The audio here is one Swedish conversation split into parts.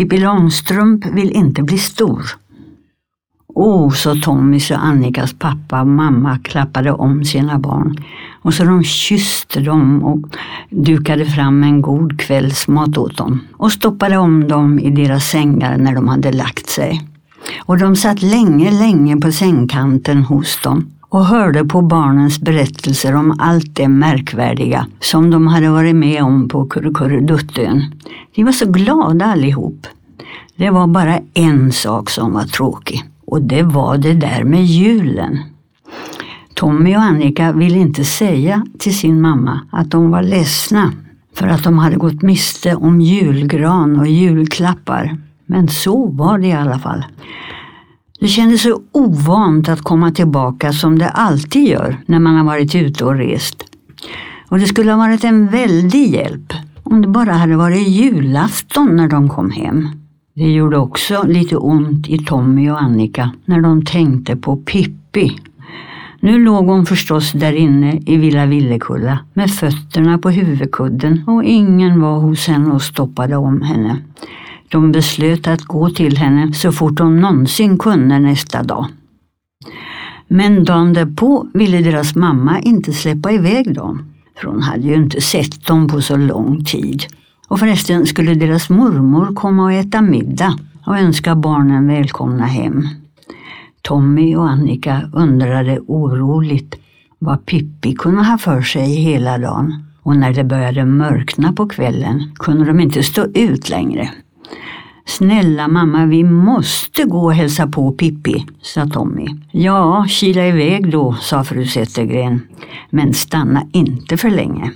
Pippi Långstrump vill inte bli stor. Åh, oh, så Tommys och Annikas pappa och mamma klappade om sina barn och så de kysste dem och dukade fram en god kvällsmat åt dem och stoppade om dem i deras sängar när de hade lagt sig. Och de satt länge, länge på sängkanten hos dem och hörde på barnens berättelser om allt det märkvärdiga som de hade varit med om på Kurrekurreduttön. De var så glada allihop. Det var bara en sak som var tråkig och det var det där med julen. Tommy och Annika ville inte säga till sin mamma att de var ledsna för att de hade gått miste om julgran och julklappar. Men så var det i alla fall. Det kändes så ovant att komma tillbaka som det alltid gör när man har varit ute och rest. Och det skulle ha varit en väldig hjälp om det bara hade varit julafton när de kom hem. Det gjorde också lite ont i Tommy och Annika när de tänkte på Pippi. Nu låg hon förstås där inne i Villa Villekulla med fötterna på huvudkudden och ingen var hos henne och stoppade om henne. De beslöt att gå till henne så fort de någonsin kunde nästa dag. Men dagen därpå ville deras mamma inte släppa iväg dem, för hon hade ju inte sett dem på så lång tid. Och förresten skulle deras mormor komma och äta middag och önska barnen välkomna hem. Tommy och Annika undrade oroligt vad Pippi kunde ha för sig hela dagen. Och när det började mörkna på kvällen kunde de inte stå ut längre. Snälla mamma, vi måste gå och hälsa på Pippi, sa Tommy. Ja, kila iväg då, sa fru Zettergren. Men stanna inte för länge.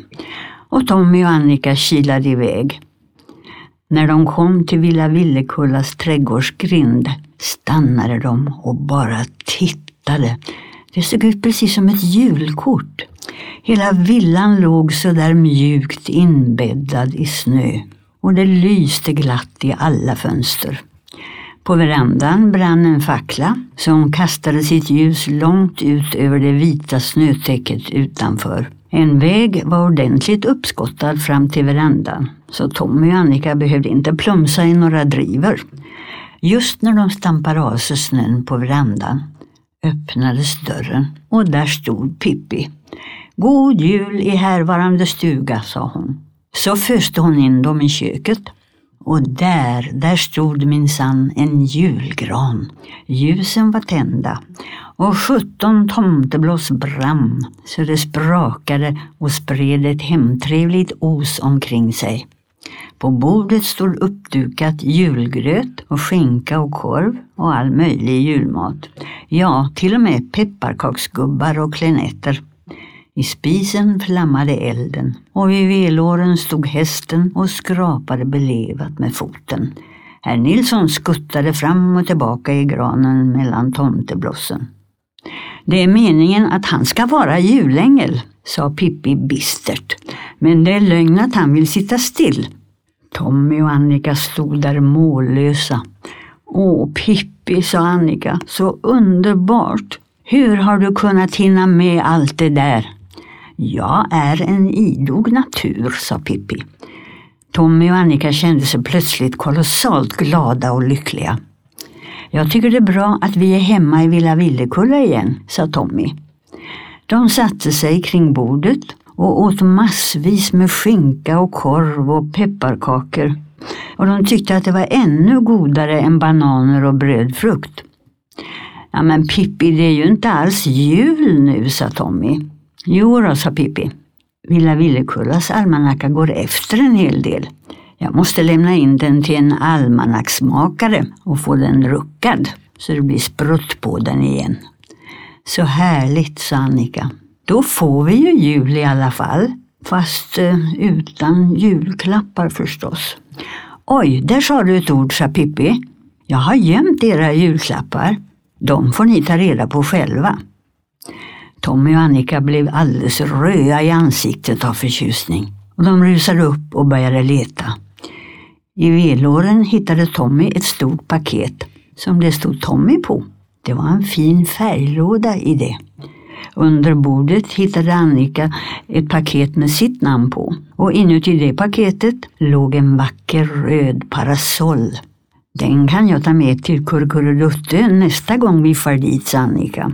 Och Tommy och Annika kilade iväg. När de kom till Villa Villekullas trädgårdsgrind stannade de och bara tittade. Det såg ut precis som ett julkort. Hela villan låg så där mjukt inbäddad i snö och det lyste glatt i alla fönster. På verandan brann en fackla som kastade sitt ljus långt ut över det vita snötäcket utanför. En väg var ordentligt uppskottad fram till verandan, så Tommy och Annika behövde inte plumsa i några driver. Just när de stampade av sig snön på verandan öppnades dörren och där stod Pippi. God jul i härvarande stuga, sa hon. Så föste hon in dem i köket. Och där, där stod minsann en julgran. Ljusen var tända och sjutton tomteblås brann så det sprakade och spred ett hemtrevligt os omkring sig. På bordet stod uppdukat julgröt och skinka och korv och all möjlig julmat. Ja, till och med pepparkaksgubbar och klenetter. I spisen flammade elden och vid velåren stod hästen och skrapade belevat med foten. Herr Nilsson skuttade fram och tillbaka i granen mellan tomteblossen. Det är meningen att han ska vara julängel, sa Pippi bistert. Men det är lögn att han vill sitta still. Tommy och Annika stod där mållösa. Åh, Pippi, sa Annika, så underbart. Hur har du kunnat hinna med allt det där? Jag är en idog natur, sa Pippi. Tommy och Annika kände sig plötsligt kolossalt glada och lyckliga. Jag tycker det är bra att vi är hemma i Villa Villekulla igen, sa Tommy. De satte sig kring bordet och åt massvis med skinka och korv och pepparkakor. Och de tyckte att det var ännu godare än bananer och brödfrukt. Ja men Pippi, det är ju inte alls jul nu, sa Tommy. Jo då, sa Pippi. Villa Villekullas almanacka går efter en hel del. Jag måste lämna in den till en almanacksmakare och få den ruckad så det blir sprutt på den igen. Så härligt, sa Annika. Då får vi ju jul i alla fall, fast eh, utan julklappar förstås. Oj, där sa du ett ord, sa Pippi. Jag har gömt era julklappar. De får ni ta reda på själva. Tommy och Annika blev alldeles röda i ansiktet av förtjusning och de rusade upp och började leta. I vedlåren hittade Tommy ett stort paket som det stod Tommy på. Det var en fin färglåda i det. Under bordet hittade Annika ett paket med sitt namn på och inuti det paketet låg en vacker röd parasoll Den kan jag ta med till Kurrekurrelutte nästa gång vi far dit, sa Annika.